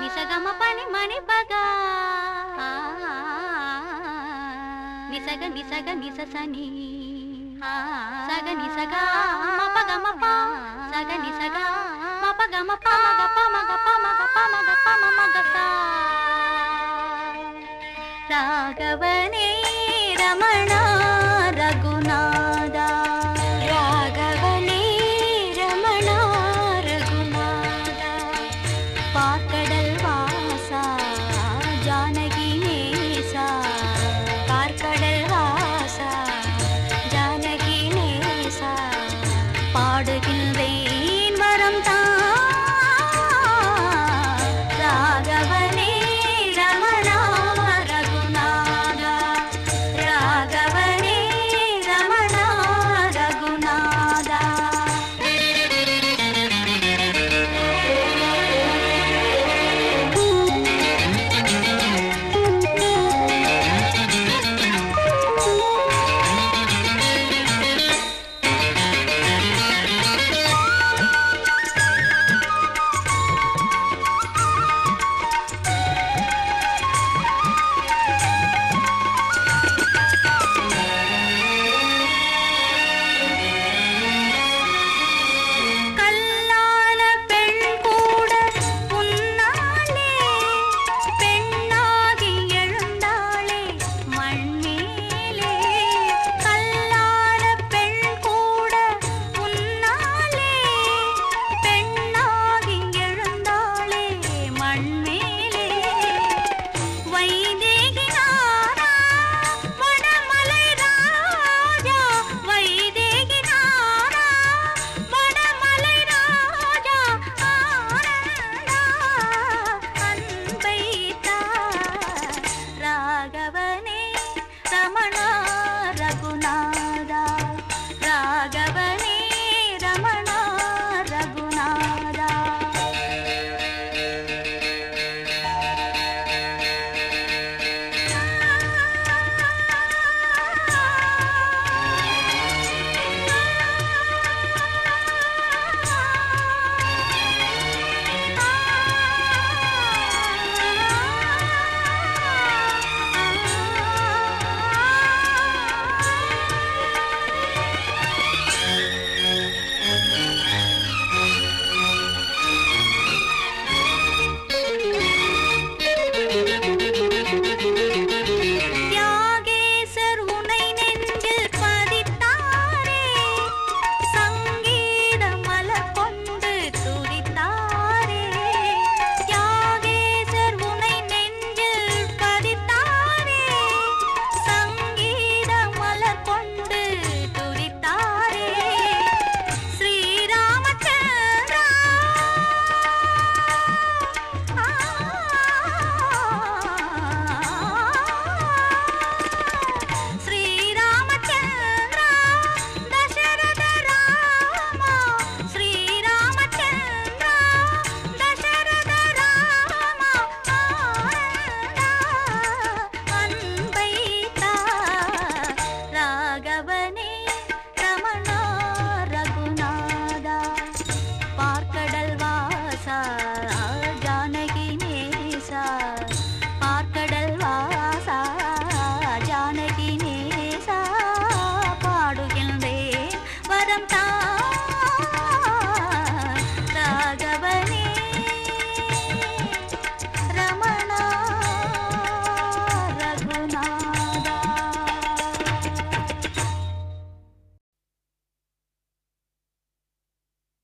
నిసగమ పని మని పగా. నిసగ నిసగ నిససని. సగ నిసగ మప సగ నిసగ మప మగ ప మగ పమగ మగ ప మగ మగ సా. రాఘవనే రమణ பாடுகின்றேன்